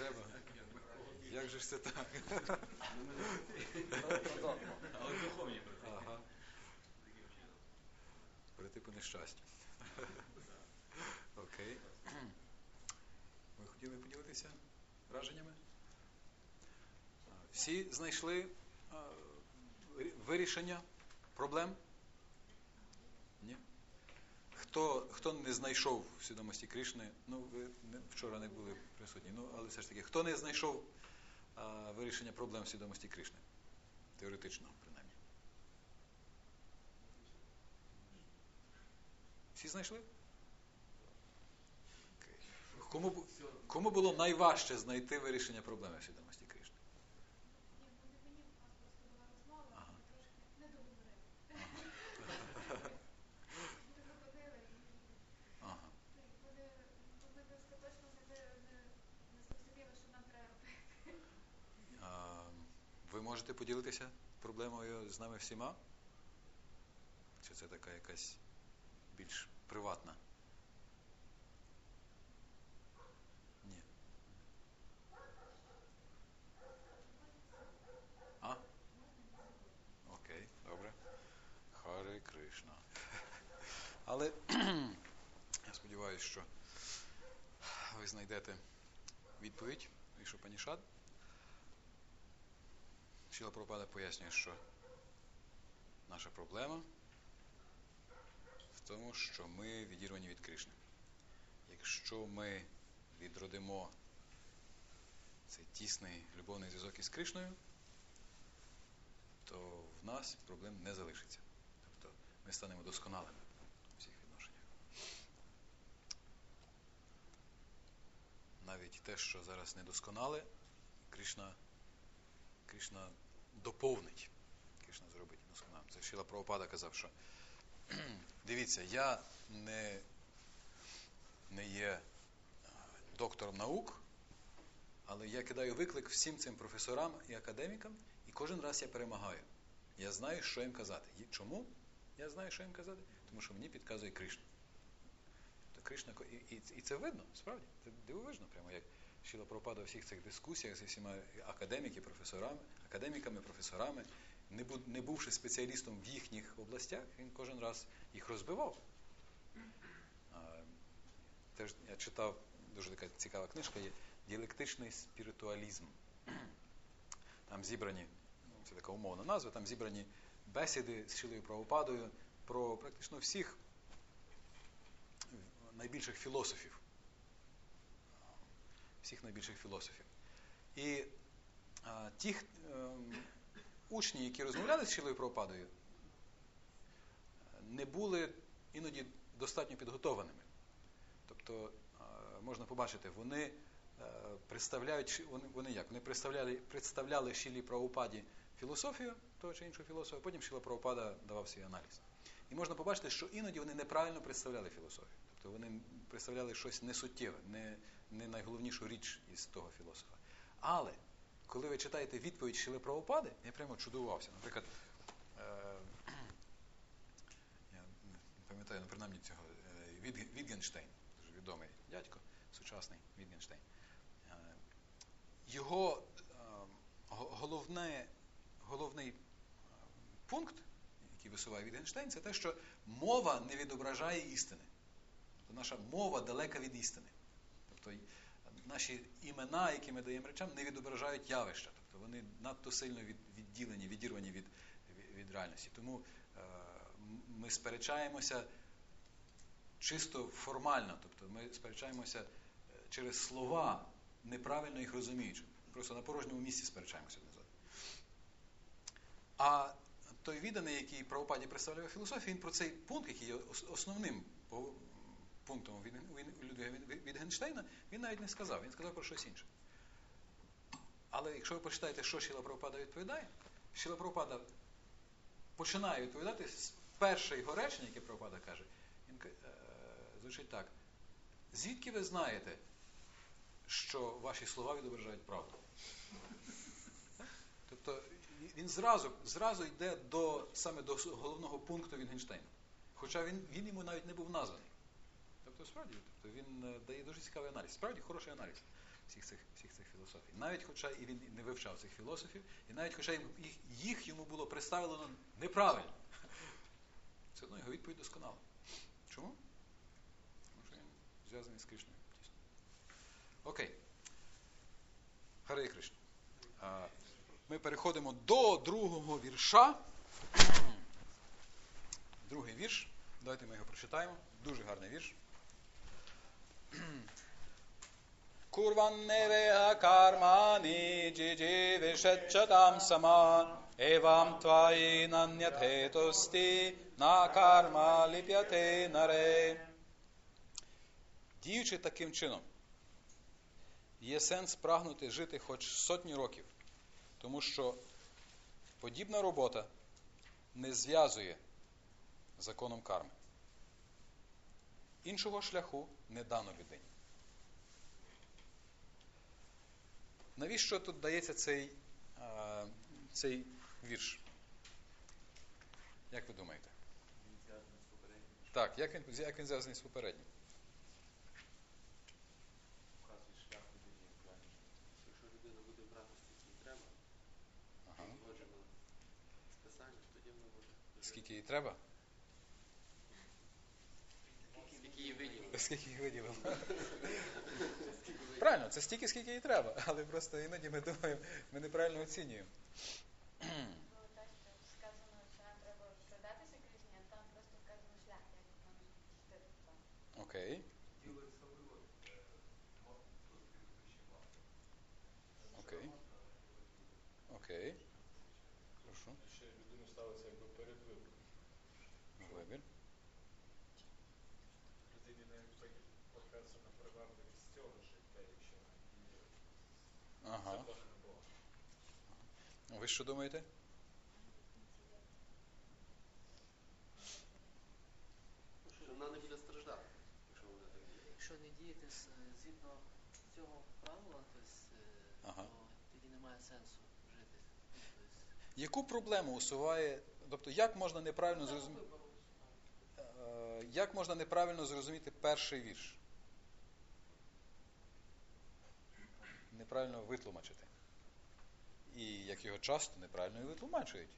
Треба. Як же ж це так? Але духовні. Ага. Таким по нещастю. Окей. Ви хотіли поділитися враженнями? Всі знайшли вирішення проблем? Хто, хто не знайшов свідомості Кришни, ну ви вчора не були присутні, ну але все ж таки, хто не знайшов а, вирішення проблем свідомості Кришни? Теоретично, принаймні. Всі знайшли? Кому, кому було найважче знайти вирішення проблеми свідомості Кришни? Ні, вони мені у нас просто була розмова, Ага. ми трошки не договорили. Ми ходили і Ага. ну, вони, вони не остаточно не, не, не зрозуміли, що нам треба робити. А, ви можете поділитися проблемою з нами всіма? Чи це така якась більш приватна? Ні. А? Окей, добре. Харе Кришна. Але я сподіваюся, що ви знайдете відповідь Вішупанішад. Шіла Пропада пояснює, що наша проблема в тому, що ми відірвані від Кришни. Якщо ми відродимо цей тісний любовний зв'язок із Кришною, то в нас проблем не залишиться. Тобто ми станемо досконалими у всіх відношеннях. Навіть те, що зараз недосконале, Кришна Кришна доповнить. Кришна зробить досконалим. Це Шіла Правопада казав, що дивіться, я не, не є е, доктором наук, але я кидаю виклик всім цим професорам і академікам, і кожен раз я перемагаю. Я знаю, що їм казати. Чому я знаю, що їм казати? Тому що мені підказує Кришна. То Кришна і, і, і це видно, справді. Це дивовижно, прямо як Шіла Пропада у всіх цих дискусіях зі всіма академіки, професорами, академіками, професорами, не, бу, не бувши спеціалістом в їхніх областях, він кожен раз їх розбивав. А, теж я читав дуже така цікава книжка є Діалектичний спіритуалізм. Там зібрані, ну, це така умовна назва, там зібрані бесіди з Шилою Правопадою про практично всіх найбільших філософів. Всіх найбільших філософів. І а, ті е, учні, які розмовляли з Шилою Правопадою, не були іноді достатньо підготованими. Тобто, е, можна побачити, вони е, представляють, вони, вони як? Вони представляли, представляли Шілі Правопаді філософію того чи іншого філософа, а потім Шіла Правопада давав свій аналіз. І можна побачити, що іноді вони неправильно представляли філософію. Тобто вони представляли щось несуттєве, не, не найголовнішу річ із того філософа. Але коли ви читаєте відповідь Шіли Правопади, я прямо чудувався. Наприклад, е, я не пам'ятаю, ну, принаймні цього е, Вітгенштейн, дуже відомий дядько, сучасний Вітгенштейн. Е, Його е, головне, головний е, пункт, який висуває Вітгенштейн, це те, що мова не відображає істини. Тобто наша мова далека від істини. Тобто наші імена, які ми даємо речам, не відображають явища. Тобто вони надто сильно відділені, відірвані від, від, реальності. Тому е, ми сперечаємося чисто формально, тобто ми сперечаємося е, через слова, неправильно їх розуміючи. Просто на порожньому місці сперечаємося одне. А той відданий, який правопаді представляє філософію, він про цей пункт, який є основним пунктом Від- у Людвіга Від- Вітгенштейна, він навіть не сказав, він сказав про щось інше. Але якщо ви почитаєте, що Шіла Прабхупада відповідає, Шіла Прабхупада починає відповідати з першого речення, яке Прабхупада каже, він е, звучить так. Звідки ви знаєте, що ваші слова відображають правду? Тобто він зразу, зразу йде до, саме до головного пункту Вінгенштейна. Хоча він, він йому навіть не був названий. Тобто, справді, тобто він е, дає дуже цікавий аналіз. Справді хороший аналіз. всіх цих, всіх цих філософій. Навіть хоча і він не вивчав цих філософів, і навіть хоча їх, їх йому було представлено неправильно. Все одно його відповідь досконала. Чому? Тому що він зв'язаний з Кришною. тісно. Окей. Харе Кришна. Ми переходимо до другого вірша. Другий вірш. Давайте ми його прочитаємо. Дуже гарний вірш. Курванневеа кармани джиджи вишечатам сама евам тваї нанятетости на карма ліп'яте наре. Діючи таким чином, є сенс прагнути жити хоч сотні років, тому що подібна робота не зв'язує законом карми. Іншого шляху не дано людині. Навіщо тут дається цей, а, цей вірш? Як ви думаєте? Так, як він, як він зв'язаний з попереднім? вказує шлях людині правильно. Якщо людина буде брати скільки треба, Ага. тоді вона може жити. Скільки їй треба? Скільки їй виділено. Скільки їх виділено? Правильно, це стільки, скільки їй треба, але просто іноді ми думаємо, ми неправильно оцінюємо. Було те, що сказано, що нам треба продатися Кришні, а там просто вказано шлях, як нам йти. Окей, окей. Окей. Прошу. Ще людину ставиться якби перед вибором. Вибір. Людині не показана привабливість цього життя, якщо Ага. законами Бога. Ви що думаєте? Що вона не буде страждати, якщо вона так діє. Якщо не діяти з- згідно цього правила, то, есть, е, Ага. то тоді немає сенсу жити. Тобто, Яку проблему усуває, тобто як можна неправильно зрозуміти, Е, як можна неправильно зрозуміти перший вірш? Неправильно витлумачити. І як його часто неправильно і витлумачують.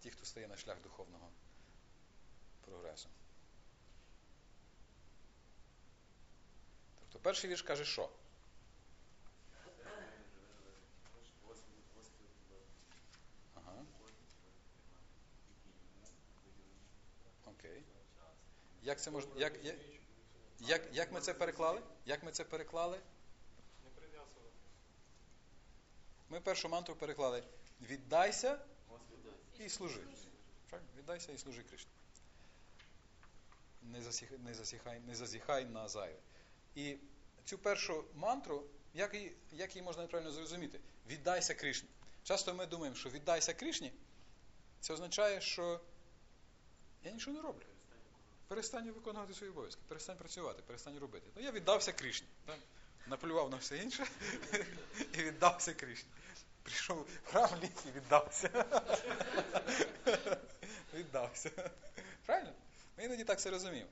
Ті, хто стає на шлях духовного прогресу. Тобто перший вірш каже, що? Окей. Як це можна. Як, як, як, як ми це переклали? Як ми це переклали? Не прив'язувати. Ми першу мантру переклали віддайся і служи. Віддайся і служи Кришні. Не, засіх, не, засіхай, не зазіхай на зайве. І цю першу мантру, як її, як її можна неправильно зрозуміти? Віддайся Кришні. Часто ми думаємо, що віддайся Кришні, це означає, що я нічого не роблю. Перестань виконувати свої обов'язки, перестань працювати, перестань робити. Ну я віддався Кришні. Так? Наплював на все інше і віддався Кришні. Прийшов в храм ліс і віддався. віддався. Правильно? Ми іноді так це розуміємо.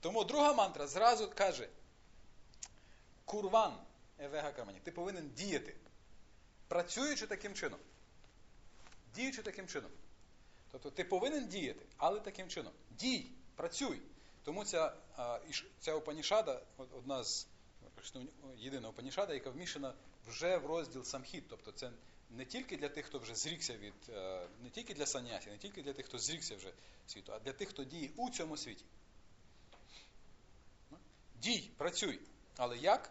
Тому друга мантра зразу каже: Курван евега камені. Ти повинен діяти. Працюючи таким чином. Діючи таким чином. Тобто ти повинен діяти, але таким чином. Дій, працюй. Тому ця, ця Опанішада, одна з єдина Опанішада, яка вмішана вже в розділ самхіт. Тобто це не тільки для тих, хто вже зрікся від, е, не тільки для санясі, не тільки для тих, хто зрікся вже світу, а для тих, хто діє у цьому світі. Ну, Дій, працюй. Але як?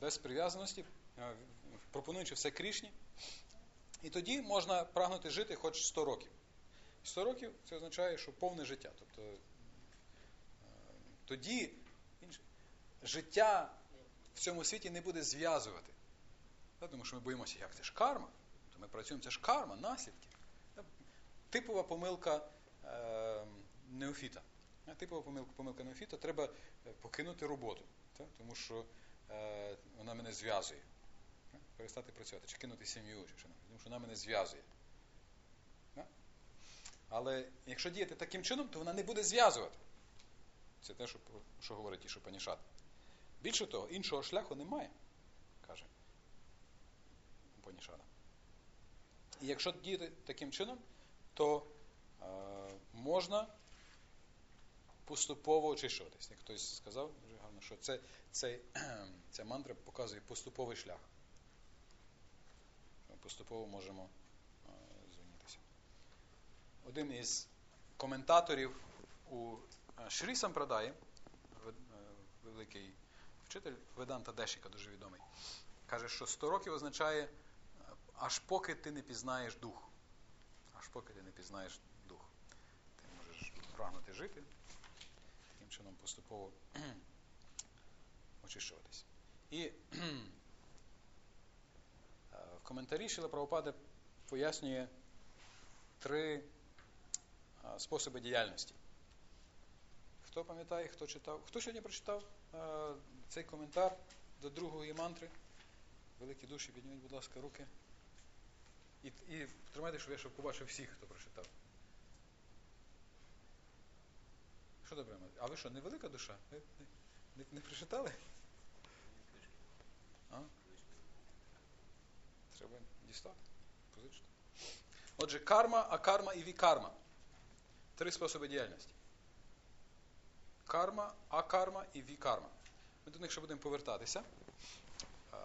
Без прив'язаності, е, пропонуючи все Крішні. І тоді можна прагнути жити хоч 100 років. 100 років це означає, що повне життя. Тобто е, тоді інше, життя в цьому світі не буде зв'язувати. Тому що ми боїмося, як це ж карма. То ми працюємо, це ж карма, наслідки. Типова помилка е, неофіта. Типова помилка, помилка неофіта треба е, покинути роботу, тому що вона мене зв'язує. Перестати працювати, чи кинути сім'ю, чи що, тому що вона мене зв'язує. Але якщо діяти таким чином, то вона не буде зв'язувати. Це те, що, що говорить Ішупанішат. Більше того, іншого шляху немає, каже Упанішада. І якщо діяти таким чином, то е, можна поступово очищуватись. Як хтось сказав дуже гарно, що це, це, ця мантра показує поступовий шлях. Ми поступово можемо. Один із коментаторів у е, Шрі Сампрадаї, е, великий вчитель Веданта Дешіка, дуже відомий, каже, що 100 років означає е, аж поки ти не пізнаєш дух. Аж поки ти не пізнаєш дух. Ти можеш прагнути жити, таким чином поступово очищуватись. І в коментарі Шіла Правопада пояснює три способи діяльності. Хто пам'ятає, хто читав? Хто сьогодні прочитав цей коментар до другої мантри? Великі душі, підніміть, будь ласка, руки. І, і тримайте, щоб я щоб побачив всіх, хто прочитав. Що добре? А ви що, невелика душа? Ви не, не, не прочитали? А? Треба дістати, позичити. Отже, карма, акарма і вікарма. Три способи діяльності. Карма, акарма і вікарма. Ми до них ще будемо повертатися. Е,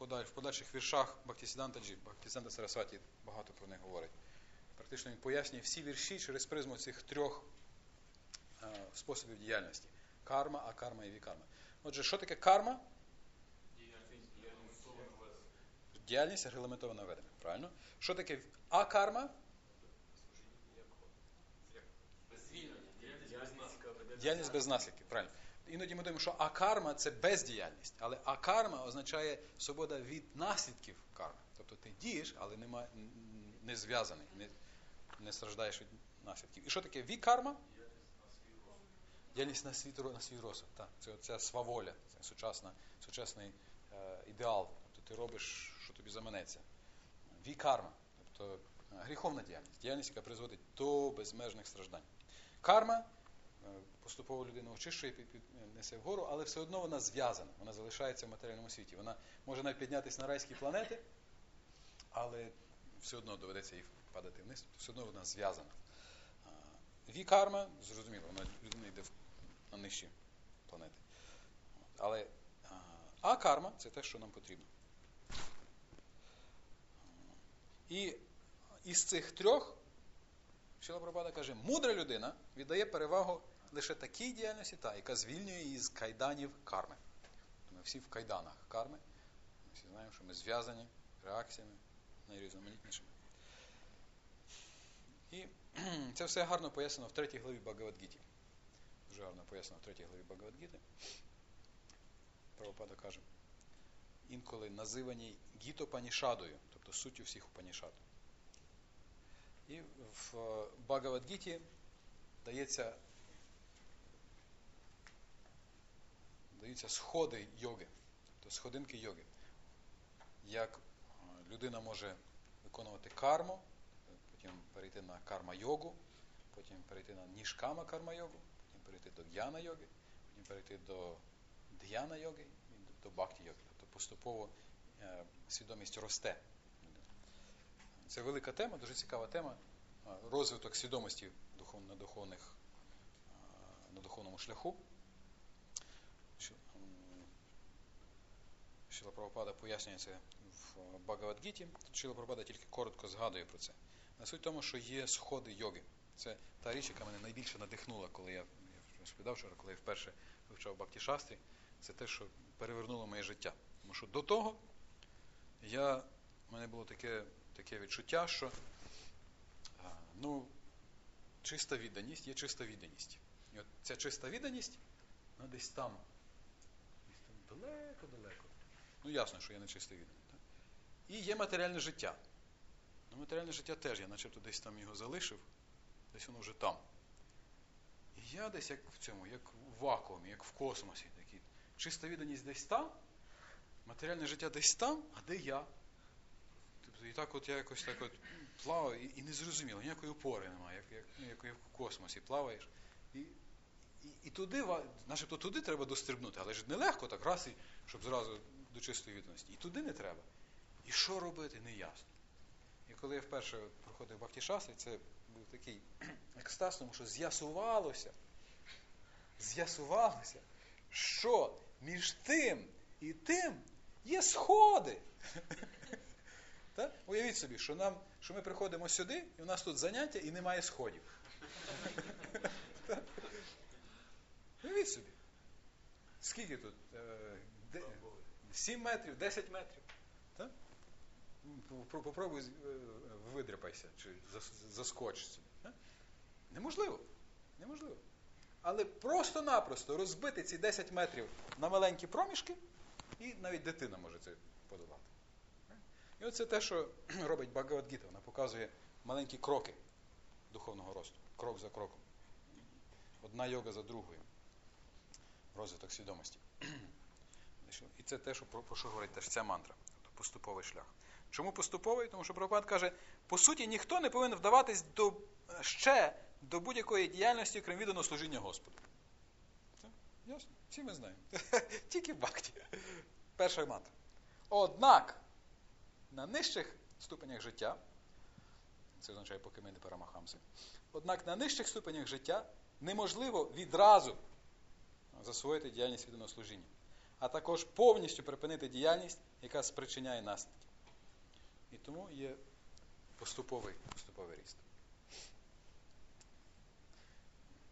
В подальших віршах Бхактисіданта Джі, Бхактисіданта Сарасваті багато про них говорить. Практично він пояснює всі вірші через призму цих трьох е, способів діяльності: карма, акарма і вікарма. Отже, що таке карма? Діяльність регламентована ведення. Правильно? Що таке акарма? Діяльність без наслідків. Правильно. Іноді ми думаємо, що акарма це бездіяльність, але акарма означає свобода від наслідків карми. Тобто ти дієш, але нема, не зв'язаний, не, не страждаєш від наслідків. І що таке вікарма? Діяльність на свій, на свій розсуд. Так. Це оця сваволя, це сучасна, сучасний е, ідеал. Тобто ти робиш, що тобі заманеться. Вікарма, тобто е, гріховна діяльність, діяльність, яка призводить до безмежних страждань. Карма поступово людина очищує, е, несе вгору, але все одно вона зв'язана, вона залишається в матеріальному світі. Вона може навіть піднятися на райські планети, але все одно доведеться їй падати вниз, все одно вона зв'язана. Вікарма, зрозуміло, вона людина йде на нижчі планети. Але а, карма це те, що нам потрібно. І із цих трьох Шіла каже, мудра людина віддає перевагу лише такій діяльності, та, яка звільнює її з кайданів карми. Ми всі в кайданах карми. Ми всі знаємо, що ми зв'язані реакціями найрізноманітнішими. І це все гарно пояснено в третій главі Багавадгіті. Дуже гарно пояснено в третій главі Багавадгіти. Прабхупада каже, інколи називані гітопанішадою, тобто суттю всіх упанішад. І в е, Багавадгіті дається, даються сходи йоги, тобто сходинки йоги. Як е, людина може виконувати карму, потім перейти на карма-йогу, потім перейти на нішкама карма-йогу, потім перейти до г'яна йоги, потім перейти до д'яна йоги і до бхакті йоги. Тобто поступово е, свідомість росте. Це велика тема, дуже цікава тема. Е, Розвиток свідомості на, духовних, на духовному шляху. Що, м, Шіла Прабхупада пояснює це в Багавадгіті. Шіла Прабхупада тільки коротко згадує про це. На суть в тому, що є сходи йоги. Це та річ, яка мене найбільше надихнула, коли я, розповідав вчора, коли я вперше вивчав Бхакті Шастрі. Це те, що перевернуло моє життя. Тому що до того я, в мене було таке, таке відчуття, що ну, чиста відданість є чиста відданість. І от ця чиста відданість, вона десь там, десь там далеко-далеко. Ну, ясно, що я не чисто відданий. Так? І є матеріальне життя. Ну, матеріальне життя теж, я начебто десь там його залишив, десь воно вже там. І я десь як в цьому, як в вакуумі, як в космосі. Такий. Чиста відданість десь там, матеріальне життя десь там, а де я? Тобто і так от я якось так от плаваю і, і не зрозуміло, ніякої опори немає, як, як, ну, як, як в космосі плаваєш, І, і, і туди, начебто туди треба дострибнути, але ж нелегко так раз, і, щоб зразу до чистої відомості. І туди не треба. І що робити, не ясно. І коли я вперше проходив Бахтішаси, це був такий екстаз, тому що з'ясувалося, з'ясувалося, що між тим і тим є сходи. Уявіть собі, що, нам, що ми приходимо сюди, і у нас тут заняття і немає сходів. Уявіть собі. Скільки тут? Е, де- 7 метрів, 10 метрів. Так? Попробуй е, видряпайся чи зас- заскоч собі. Неможливо. Неможливо. Але просто-напросто розбити ці 10 метрів на маленькі проміжки, і навіть дитина може це подолати. І оце те, що робить Багавадгіта. Вона показує маленькі кроки духовного росту, крок за кроком. Одна йога за другою. Розвиток свідомості. І це те, що про, що говорить теж ця мантра, тобто поступовий шлях. Чому поступовий? Тому що Прабхупад каже, по суті, ніхто не повинен вдаватись до, ще до будь-якої діяльності, крім відданого служіння Господу. Ясно? Всі ми знаємо. Тільки в бхакті. Перша мантра. Однак, на нижчих ступенях життя, це означає, поки ми не парамахамси, однак на нижчих ступенях життя неможливо відразу засвоїти діяльність відданого служіння, а також повністю припинити діяльність, яка спричиняє наслідки. І тому є поступовий, поступовий ріст.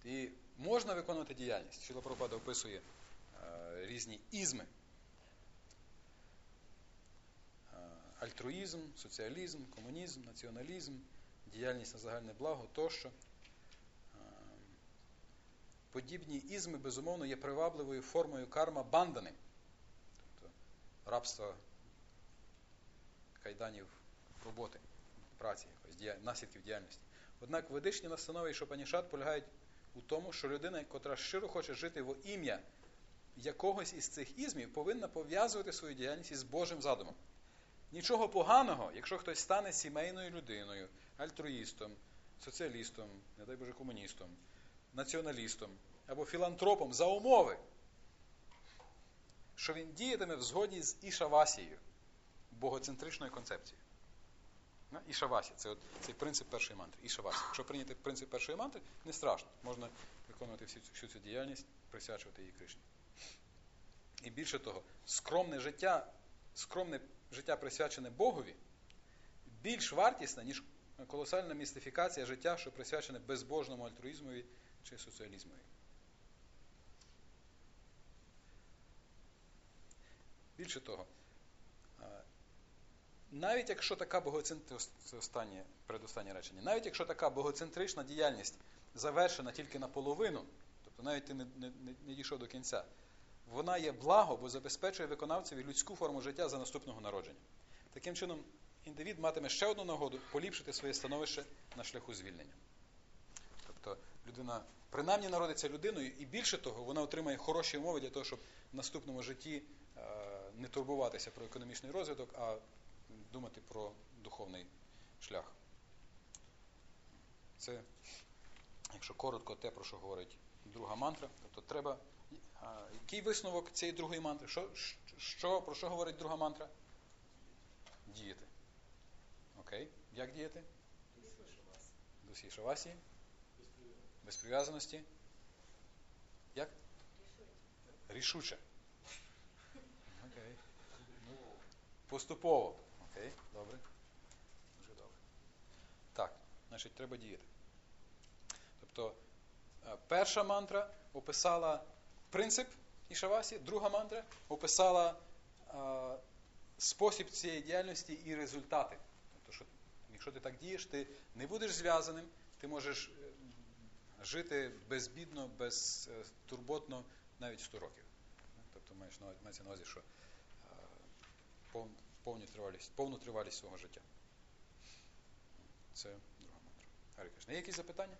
І можна виконувати діяльність. Шіла Прабхупада описує е, різні ізми. Е, альтруїзм, соціалізм, комунізм, націоналізм, діяльність на загальне благо тощо. Подібні ізми, безумовно, є привабливою формою карма бандани, тобто рабства кайданів роботи, праці, наслідків діяльності. Однак ведичні настанови і Шопанішат полягають у тому, що людина, котра щиро хоче жити во ім'я якогось із цих ізмів, повинна пов'язувати свою діяльність із Божим задумом. Нічого поганого, якщо хтось стане сімейною людиною, альтруїстом, соціалістом, не дай Боже, комуністом, націоналістом або філантропом за умови, що він діятиме в згоді з Ішавасією, богоцентричною концепцією. На, Ішавасі, це от, цей принцип першої мантри. Ішавасі. Якщо прийняти принцип першої мантри, не страшно. Можна виконувати всю, цю- всю цю діяльність, присвячувати її Кришні. І більше того, скромне життя, скромне життя присвячене Богові, більш вартісне, ніж колосальна містифікація життя, що присвячене безбожному альтруїзмові чи соціалізмові. Більше того, навіть якщо така богоцентрична, це останнє, речення, навіть якщо така богоцентрична діяльність завершена тільки наполовину, тобто навіть ти не, не- не дійшов до кінця, вона є благо, бо забезпечує виконавцеві людську форму життя за наступного народження. Таким чином, індивід матиме ще одну нагоду поліпшити своє становище на шляху звільнення. Тобто людина принаймні народиться людиною, і більше того, вона отримає хороші умови для того, щоб в наступному житті е, не турбуватися про економічний розвиток, а думати про духовний шлях. Це, якщо коротко, те, про що говорить друга мантра, тобто треба. Який висновок цієї другої мантри? Що, що, про що говорить друга мантра? Діяти. Окей. Як діяти? До Шавасі? Без прив'язаності? Як? Рішуче. Окей. Поступово. Окей, добре. Дуже добре. Так, значить, треба діяти. Тобто, е, перша мантра описала принцип Ішавасі, друга мантра описала е, спосіб цієї діяльності і результати. Тобто, що якщо ти так дієш, ти не будеш зв'язаним, ти можеш е, жити безбідно, безтурботно навіть 100 років. Тобто маєш мається на увазі, що е, повну тривалість, повну тривалість свого життя. Це друга мантра. Гарі Кришна. Є якісь запитання?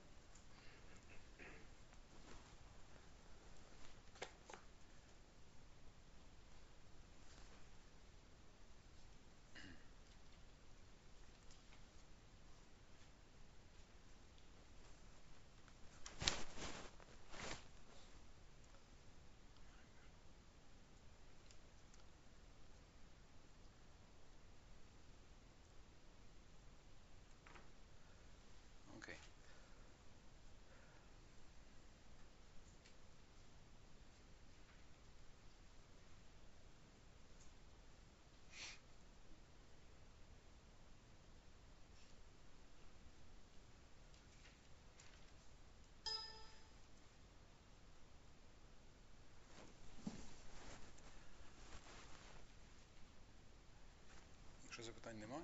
anneme.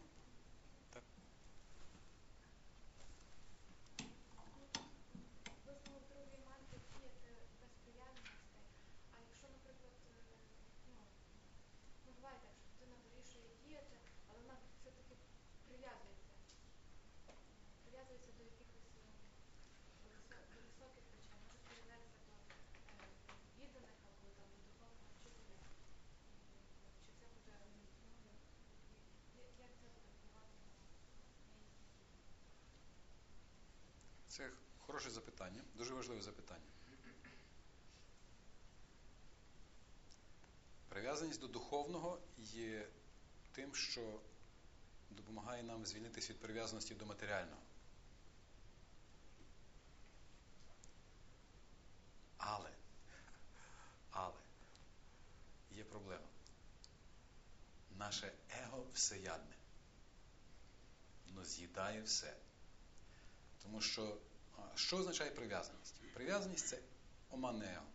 Це хороше запитання, дуже важливе запитання. Прив'язаність до духовного є тим, що допомагає нам звільнитися від прив'язаності до матеріального. Але, але є проблема. Наше его всеядне. Воно з'їдає все. Тому що що означає прив'язаність? Прив'язаність це оманне его.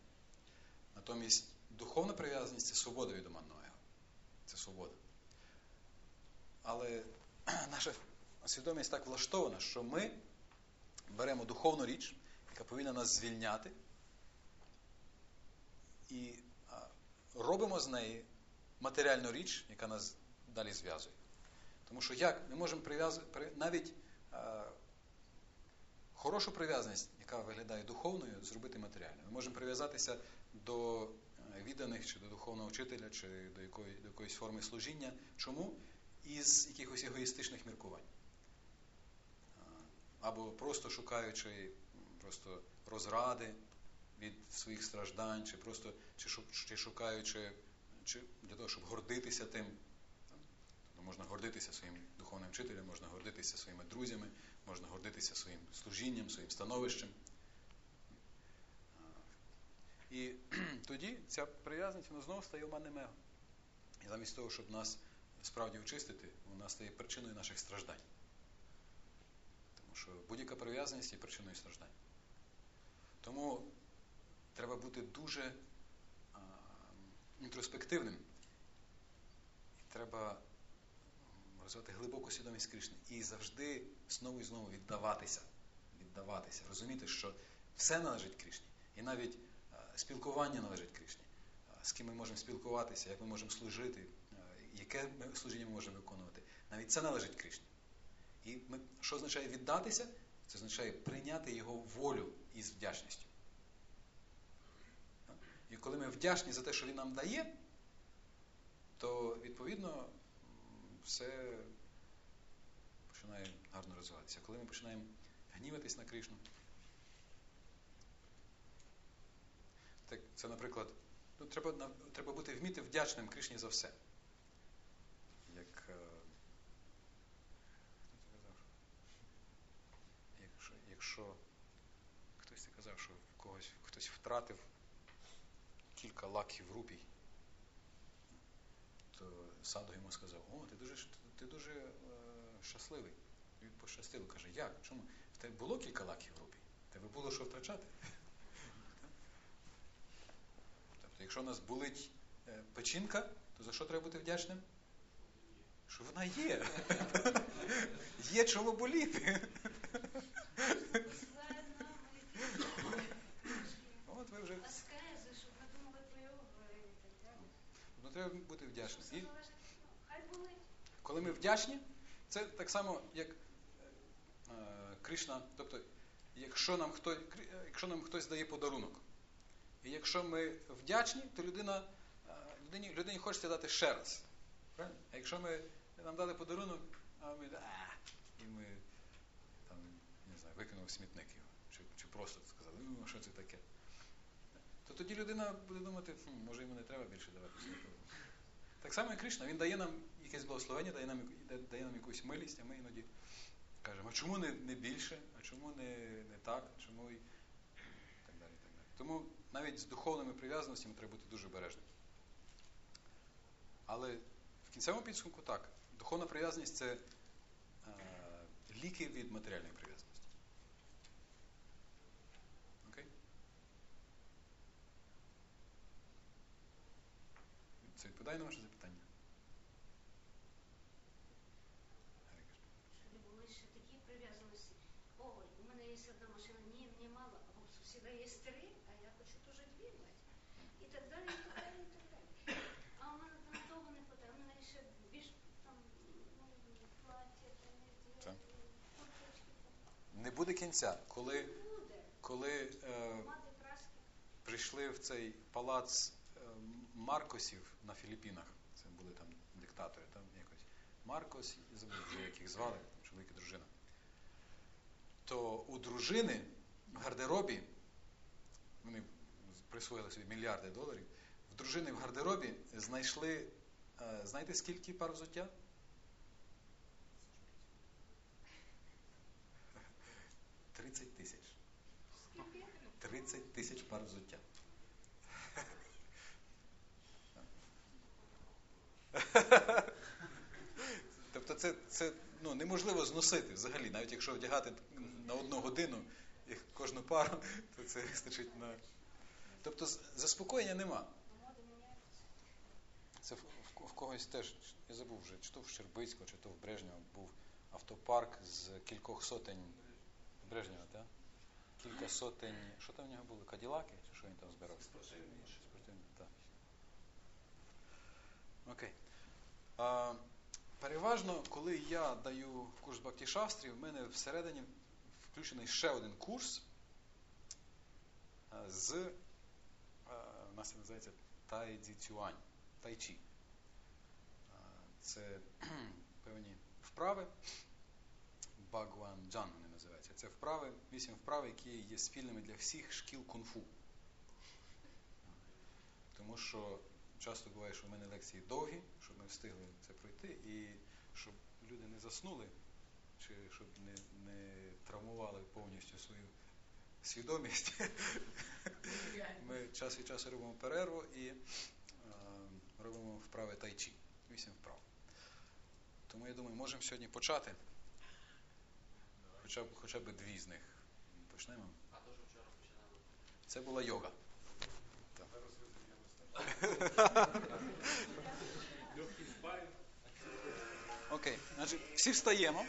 Натомість духовна прив'язаність це свобода від оманного его. Це свобода. Але наша свідомість так влаштована, що ми беремо духовну річ, яка повинна нас звільняти, і робимо з неї матеріальну річ, яка нас далі зв'язує. Тому що як ми можемо прив'язати навіть хорошу прив'язаність, яка виглядає духовною, зробити матеріальною. Ми можемо прив'язатися до е, відданих чи до духовного вчителя, чи до, якої, до якоїсь форми служіння. Чому? Із якихось егоїстичних міркувань. Або просто шукаючи просто розради від своїх страждань, чи просто чи шукаючи чи для того, щоб гордитися тим. Тобто можна гордитися своїм духовним вчителем, можна гордитися своїми друзями, можна гордитися своїм служінням, своїм становищем. І тоді ця прив'язаність вона знову стає оманним его. І замість того, щоб нас справді очистити, вона стає причиною наших страждань. Тому що будь-яка прив'язаність є причиною страждань. Тому треба бути дуже а, інтроспективним. І треба розвивати глибоку свідомість Кришни і завжди знову і знову віддаватися. Віддаватися, розуміти, що все належить Кришні. І навіть е, спілкування належить Кришні. Е, З ким ми можемо спілкуватися, як ми можемо служити, е, яке служіння ми можемо виконувати. Навіть це належить Кришні. І ми, що означає віддатися? Це означає прийняти його волю із вдячністю. І коли ми вдячні за те, що він нам дає, то відповідно все починає гарно розвиватися. Коли ми починаємо гніватись на Кришну, так це, наприклад, ну, треба, треба бути вміти вдячним Кришні за все. Як е? Якщо, якщо хтось казав, що в когось хтось втратив кілька лаків рупій, то Саду йому сказав, о, ти дуже, ти дуже е, щасливий. Він пощастило. Каже, як? Чому? В тебе було кілька лаків? В Тебе було що втрачати? Тобто, якщо у нас болить е, печінка, то за що треба бути вдячним? Що вона є. Є чого боліти. Заедно ми От ви вже. аскези, щоб ми думали про його і так далі. Ну, треба бути вдячним. І коли ми вдячні, це так само, як е, Кришна, тобто, якщо нам, хто, е, якщо нам хтось дає подарунок, і якщо ми вдячні, то людина, е, людині, людині хочеться дати ще раз. А якщо ми нам дали подарунок, а ми а, і ми там, не знаю, викинули в смітник його, чи, чи просто сказали, ну що це таке. То тоді людина буде думати, хм, може йому не треба більше давати подарунку. Так само і Кришна, він дає нам якесь благословення, дає нам, дає нам якусь милість, а ми іноді кажемо, а чому не, не більше, а чому не, не так, чому і так далі, так далі. Тому навіть з духовними прив'язаностями треба бути дуже обережним. Але в кінцевому підсумку так, духовна прив'язаність це е, ліки від матеріальної прив'язаності. відповідай на ваше запитання. Чтобы было еще такие привязанности. Ой, у мене є одна машина, ні, мені мало, а у соседа есть три, а я хочу тоже дві мать. І так далі. и так далее, и так далее. А у мене там того не хватає, у мене ще більш там ну, плаття, там, і Так. Не буде кінця. Коли, Буде коли е, мати прийшли в цей палац Маркосів на Філіппінах, це були там диктатори, там якось Маркос, і забув вже, як їх звали, чоловік і дружина. То у дружини в гардеробі, вони присвоїли собі мільярди доларів, в дружини в гардеробі знайшли, е, знаєте, скільки пар взуття? Тридцять тисяч. Скільки? 30 тисяч пар взуття. Тобто це, ну, неможливо зносити взагалі, навіть якщо вдягати на одну годину їх кожну пару, то це вистачить на. Тобто заспокоєння нема. Це в, в, в когось теж, я забув вже, чи то в Щербицького, чи то в Брежнєва був автопарк з кількох сотень Брежнєва, так? Кілька сотень. Що там в нього були? Каділаки? Чи що він там збирав? Спортивні, так. Окей. Переважно, коли я даю курс Бактішастрі, в мене всередині включений ще один курс з, у нас це називається Тайдзі Цюань, тайчі. А, Це певні вправи. Багуан Джан вони називаються. Це вправи, вісім вправ, які є спільними для всіх шкіл кунг-фу. Тому що часто буває, що в мене лекції довгі, щоб ми встигли це пройти, і щоб люди не заснули, чи щоб не, не травмували повністю свою свідомість. Ми час від часу робимо перерву і е, робимо вправи тайчі. Вісім вправ. Тому я думаю, можемо сьогодні почати. Хоча б, хоча б дві з них. Почнемо. А то, що вчора починали. Це була йога. Зараз розуміємо. Легкий спарінг. Окей, значить, всі встаємо.